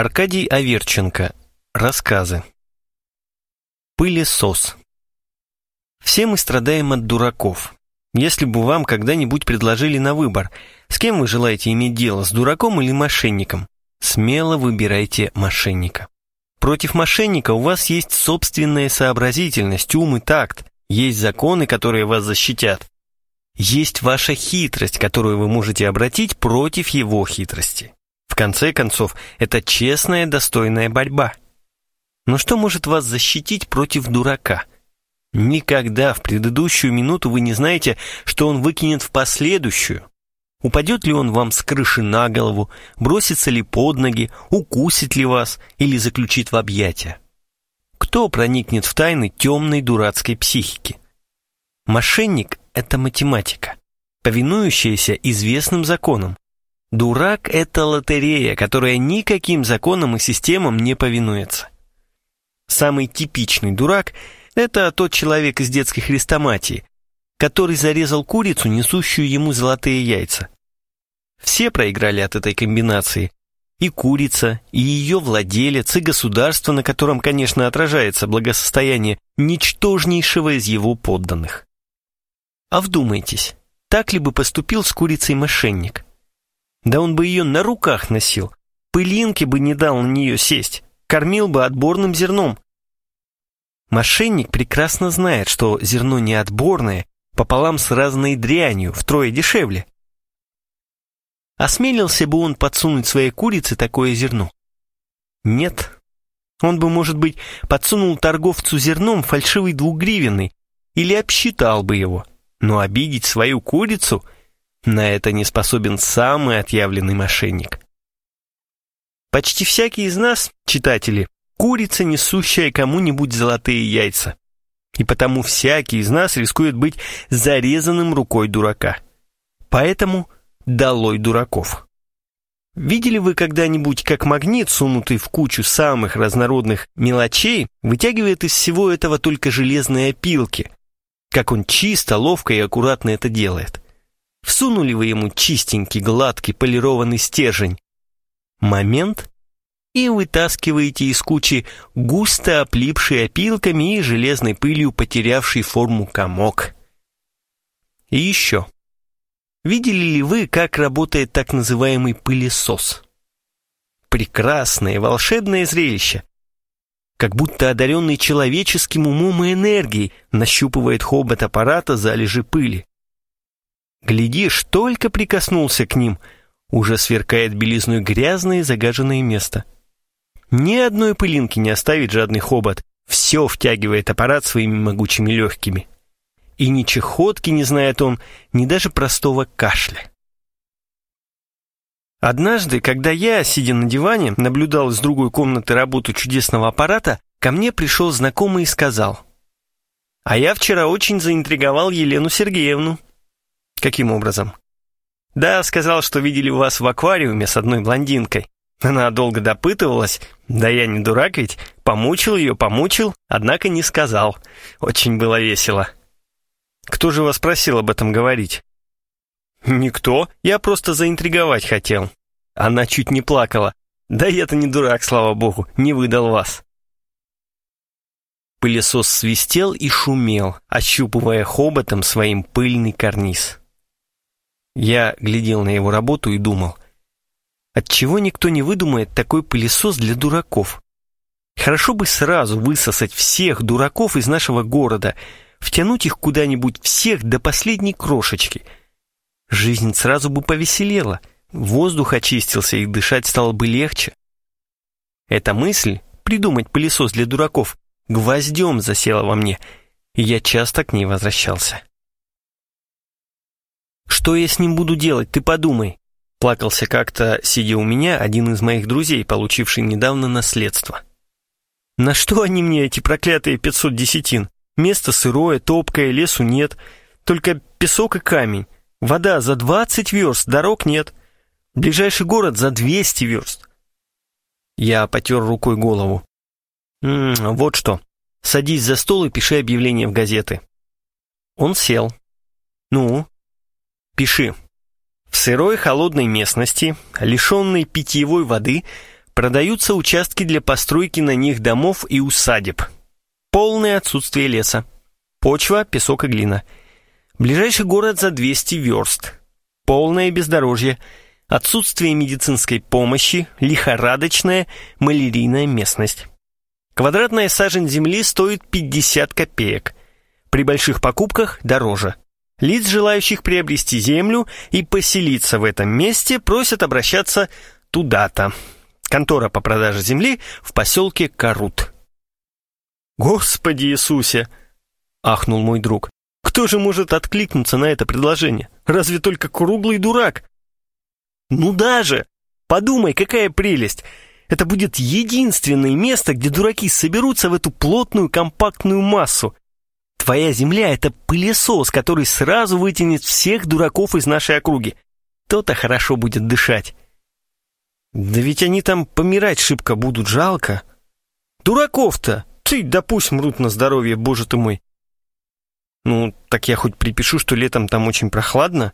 Аркадий Аверченко. Рассказы. Пылесос. Все мы страдаем от дураков. Если бы вам когда-нибудь предложили на выбор, с кем вы желаете иметь дело, с дураком или мошенником, смело выбирайте мошенника. Против мошенника у вас есть собственная сообразительность, ум и такт, есть законы, которые вас защитят. Есть ваша хитрость, которую вы можете обратить против его хитрости. Конце концов, это честная, достойная борьба. Но что может вас защитить против дурака? Никогда в предыдущую минуту вы не знаете, что он выкинет в последующую. Упадет ли он вам с крыши на голову, бросится ли под ноги, укусит ли вас или заключит в объятия? Кто проникнет в тайны темной дурацкой психики? Мошенник — это математика, повинующаяся известным законам. Дурак — это лотерея, которая никаким законам и системам не повинуется. Самый типичный дурак — это тот человек из детской хрестоматии, который зарезал курицу, несущую ему золотые яйца. Все проиграли от этой комбинации. И курица, и ее владелец, и государство, на котором, конечно, отражается благосостояние ничтожнейшего из его подданных. А вдумайтесь, так ли бы поступил с курицей мошенник? Да он бы ее на руках носил, пылинки бы не дал на нее сесть, кормил бы отборным зерном. Мошенник прекрасно знает, что зерно не отборное, пополам с разной дрянью, втрое дешевле. Осмелился бы он подсунуть своей курице такое зерно? Нет. Он бы, может быть, подсунул торговцу зерном фальшивый двугривенный или обсчитал бы его. Но обидеть свою курицу — на это не способен самый отъявленный мошенник. Почти всякий из нас, читатели, курица, несущая кому-нибудь золотые яйца. И потому всякий из нас рискует быть зарезанным рукой дурака. Поэтому долой дураков. Видели вы когда-нибудь, как магнит, сунутый в кучу самых разнородных мелочей, вытягивает из всего этого только железные опилки? Как он чисто, ловко и аккуратно это делает. Всунули вы ему чистенький, гладкий, полированный стержень. Момент, и вытаскиваете из кучи густо оплипший опилками и железной пылью потерявший форму комок. И еще. Видели ли вы, как работает так называемый пылесос? Прекрасное, волшебное зрелище. Как будто одаренный человеческим умом и энергией нащупывает хобот аппарата залежи пыли. Глядишь, только прикоснулся к ним, уже сверкает белизной грязное и загаженное место. Ни одной пылинки не оставит жадный хобот, все втягивает аппарат своими могучими легкими. И ни чехотки не знает он, ни даже простого кашля. Однажды, когда я, сидя на диване, наблюдал из другой комнаты работу чудесного аппарата, ко мне пришел знакомый и сказал, «А я вчера очень заинтриговал Елену Сергеевну». Каким образом? Да, сказал, что видели вас в аквариуме с одной блондинкой. Она долго допытывалась, да я не дурак ведь, помучил ее, помучил, однако не сказал. Очень было весело. Кто же вас просил об этом говорить? Никто, я просто заинтриговать хотел. Она чуть не плакала. Да я-то не дурак, слава богу, не выдал вас. Пылесос свистел и шумел, ощупывая хоботом своим пыльный карниз. Я глядел на его работу и думал, отчего никто не выдумает такой пылесос для дураков? Хорошо бы сразу высосать всех дураков из нашего города, втянуть их куда-нибудь всех до последней крошечки. Жизнь сразу бы повеселела, воздух очистился и дышать стало бы легче. Эта мысль, придумать пылесос для дураков, гвоздем засела во мне, и я часто к ней возвращался. Что я с ним буду делать, ты подумай. Плакался как-то, сидя у меня, один из моих друзей, получивший недавно наследство. На что они мне, эти проклятые пятьсот десятин? Место сырое, топкое, лесу нет, только песок и камень. Вода за двадцать верст, дорог нет. Ближайший город за двести верст. Я потер рукой голову. «М -м, вот что. Садись за стол и пиши объявление в газеты. Он сел. Ну, Пиши. В сырой холодной местности, лишенной питьевой воды, продаются участки для постройки на них домов и усадеб. Полное отсутствие леса. Почва, песок и глина. Ближайший город за 200 верст. Полное бездорожье. Отсутствие медицинской помощи, лихорадочная, малярийная местность. Квадратная сажень земли стоит 50 копеек. При больших покупках дороже. Лиц, желающих приобрести землю и поселиться в этом месте, просят обращаться туда-то. Контора по продаже земли в поселке Карут. «Господи Иисусе!» — ахнул мой друг. «Кто же может откликнуться на это предложение? Разве только круглый дурак?» «Ну даже! Подумай, какая прелесть! Это будет единственное место, где дураки соберутся в эту плотную компактную массу. Твоя земля — это пылесос, который сразу вытянет всех дураков из нашей округи. То-то хорошо будет дышать». «Да ведь они там помирать шибко будут, жалко». «Дураков-то! Ты, да пусть мрут на здоровье, боже ты мой!» «Ну, так я хоть припишу, что летом там очень прохладно?»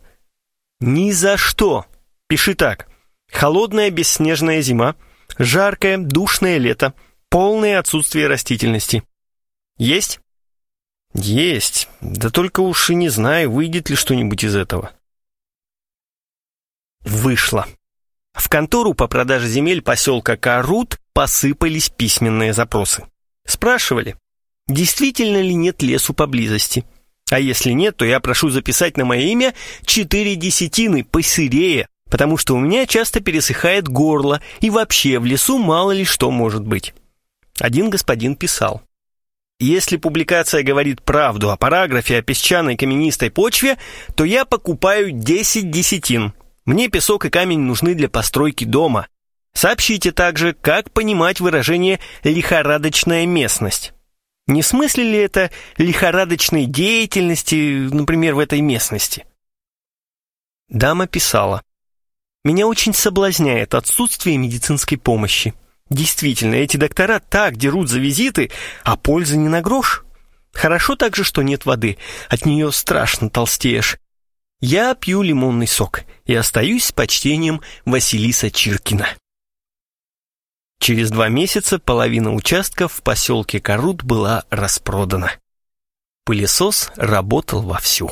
«Ни за что! Пиши так. Холодная бесснежная зима, жаркое душное лето, полное отсутствие растительности. Есть?» «Есть. Да только уж и не знаю, выйдет ли что-нибудь из этого». Вышло. В контору по продаже земель поселка Карут посыпались письменные запросы. Спрашивали, действительно ли нет лесу поблизости. А если нет, то я прошу записать на мое имя четыре десятины посырее, потому что у меня часто пересыхает горло, и вообще в лесу мало ли что может быть. Один господин писал. Если публикация говорит правду о параграфе о песчаной каменистой почве, то я покупаю 10 десятин. Мне песок и камень нужны для постройки дома. Сообщите также, как понимать выражение «лихорадочная местность». Не в смысле ли это лихорадочной деятельности, например, в этой местности? Дама писала. «Меня очень соблазняет отсутствие медицинской помощи. Действительно, эти доктора так дерут за визиты, а пользы не на грош. Хорошо также, что нет воды, от нее страшно толстеешь. Я пью лимонный сок и остаюсь с почтением Василиса Чиркина». Через два месяца половина участков в поселке Карут была распродана. Пылесос работал вовсю.